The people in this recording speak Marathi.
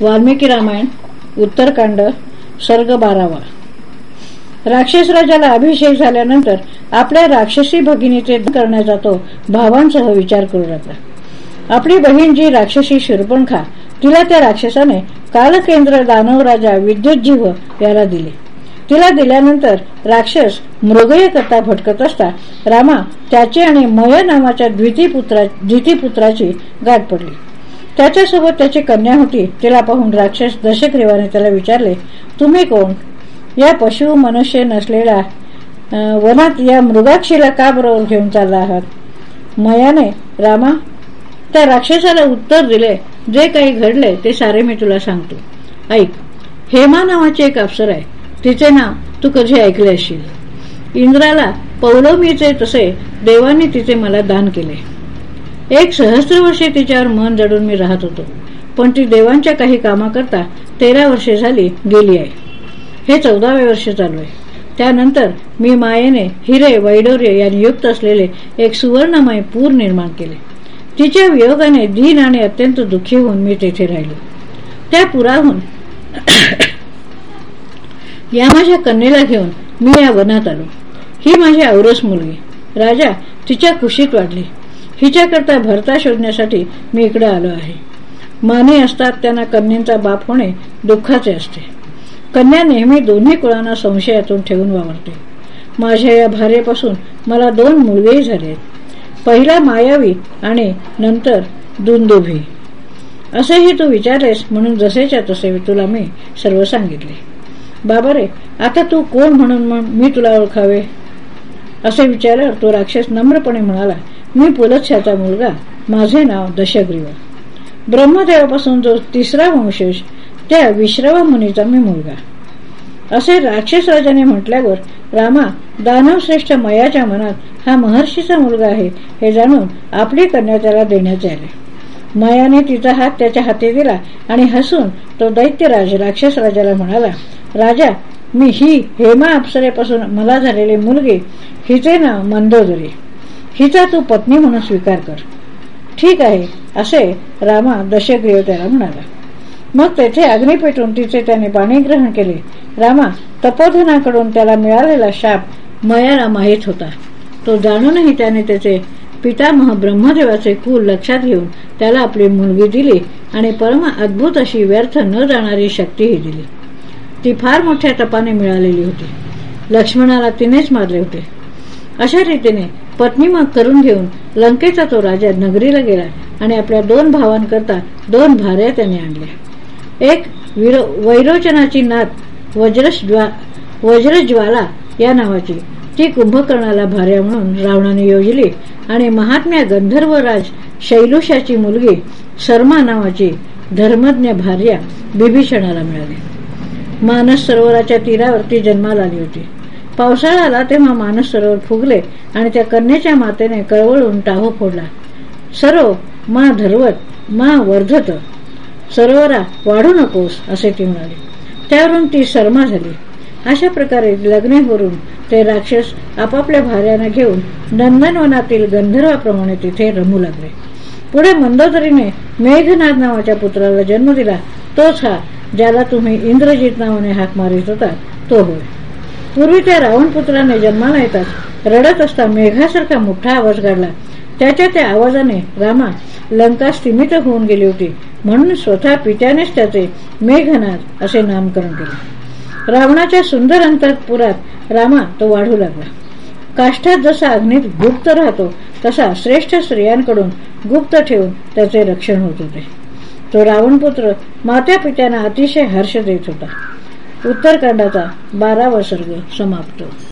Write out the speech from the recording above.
वाल्मिकी रामायण उत्तरकांड सर्ग बारावा. राक्षस राजाला अभिषेक झाल्यानंतर आपल्या राक्षसी भगिनीचे करण्याचा तो भावांसह विचार करू लागला. आपली बहीण जी राक्षसी शिरपणखा तिला त्या राक्षसाने कालकेंद्र दानव राजा विद्युत जीव याला दिले. तिला दिल्यानंतर राक्षस मृगय करता भटकत असता रामा त्याची आणि मय नावाच्या द्वितीपुत्रा द्वितीपुत्राची गाठ पडली. त्याच्यासोबत त्याची कन्या होती. तिला पाहून राक्षस दशग्रीवाने त्याला विचारले तुम्ही कोण? या पशु मनुष्य नसलेला वनात या मृगाक्षीला का बरोबर घेऊन चालला आहात? मयाने रामा त्या राक्षसाला उत्तर दिले जे काही घडले ते सारे मी तुला सांगतो. ऐक हेमा नावाची एक अफसर आहे. तिचे नाव तू कधी ऐकले असशील? इंद्राला पौलोमीचे तसे देवाने तिचे मला दान केले. एक सहस्त्र वर्षे तिच्यावर मन जडून मी राहत होतो. पण ती देवांच्या काही कामाकरता तेरा वर्षे झाली गेली आहे. हे चौदावे वर्ष चालू आहे. त्यानंतर मी मायेने हिरे वैडोर्य यांनी युक्त असलेले एक सुवर्णमय पूर निर्माण केले. तिच्या वियोगाने दीन आणि अत्यंत दुःखी होऊन मी तेथे राहिलो. त्या पुराहून या माझ्या कन्येला घेऊन मी या वनात आलो. ही माझी औरस मुलगी. राजा तिच्या खुशीत वाढली. हिच्याकरता भरता शोधण्यासाठी मी इकडे आलो आहे. माने असतात त्यांना कन्यांचा बाप होणे दुःखाचे असते. कन्या नेहमी दोन्ही कुळांना संशयातून ठेवून वावरते. माझ्या या भार्यापासून मला दोन मुलगेही झाले पहिला मायावी आणि नंतर दुंदुभी. असेही तू विचारलेस म्हणून जसेच्या तसे तुला मी सर्व सांगितले. बाबा रे आता तू कोण म्हणून मी तुला ओळखावे? असे विचारल्यावर तो राक्षस नम्रपणे म्हणाला मी पुलच्छाचा मुलगा. माझे नाव दशग्रीव ब्रह्मदेवापासून जो तिसरा वंशज त्या विश्रवा मुनीचा मी मुलगा. असे राक्षस राजाने म्हटल्यावर रामा दानवश्रेष्ठ मयाच्या मनात हा महर्षीचा मुलगा आहे हे जाणून आपली कन्या त्याला देण्यात आले. मयाने तिचा हात त्याच्या हाती दिला आणि हसून तो दैत्यराज राक्षस राजाला म्हणाला राजा मी ही हेमा अप्सरेपासून मला झालेली मुलगी हिचे नाव मंदोदरी. हिचा तू पत्नी म्हणून स्वीकार कर. ठीक आहे असे रामा दशग्रीव त्याला म्हणाला. मग तेथे अग्नी पेटून तिचे त्याने पाणी ग्रहण केले. रामा तपोधनाकडून त्याला मिळालेला शाप मयाला माहीत होता. तो जाणूनही त्याने त्याचे पितामह ब्रह्मदेवाचे कुल लक्षात घेऊन त्याला आपली मुलगी दिली आणि परम अद्भुत अशी व्यर्थ न जाणारी शक्तीही दिली. ती फार मोठ्या तपाने मिळालेली होती. लक्ष्मणाला तिनेच मारले होते. अशा रीतीने पत्नी मग करून घेऊन लंकेचा तो राजा नगरीला गेला आणि आपल्या दोन भावांकरता दोन भार्या त्याने आणल्या. एक वैरोचनाची नात वज्रज्वाला या नावाची. ती कुंभकर्णाला भार्या म्हणून रावणाने योजली आणि महात्म्या गंधर्वराज शैलुषाची मुलगी शर्मा नावाची धर्मज्ञ भार्या बिभीषणाला मिळाली. मानस सरोवराच्या तीरावरती जन्माला आली होती. पावसाळा आला तेव्हा मानस सरोवर फुगले आणि त्या कन्याच्या मातेने कळवळून टाहो फोडला. सरो मा धरवत मा वर्धत सरोवरा वाढू नकोस असे ती म्हणाली. त्यावरून ती शर्मा झाली. अशा प्रकारे लग्नेवरून करून ते राक्षस आपापल्या भार्याना घेऊन नंदनवनातील गंधर्वाप्रमाणे तिथे रमू लागले. पुढे मंदोदरीने मेघनाथ नावाच्या पुत्राला जन्म दिला. तोच हा ज्याला तुम्ही इंद्रजित नावाने हाक मारित होता तो होय. पूर्वी त्या रावण पुत्राने जन्माला येतात. रडत असता मेघासारखा मोठा आवाज काढला त्याच्या त्या आवाजाने रामा लंका स्थिमित होऊन गेली होती. म्हणून स्वतः पित्यानेच त्याचे मेघनाथ असे नामकरण केले. रावणाच्या सुंदर अंतरपुरात रामा तो वाढू लागला. काष्ठात जसा अग्नीत गुप्त राहतो तसा श्रेष्ठ स्त्रियांकडून गुप्त ठेवून त्याचे रक्षण होत होते. तो रावणपुत्र मात्या पित्यांना अतिशय हर्ष देत होता. उत्तरकांडाचा बारावा सर्ग समाप्त.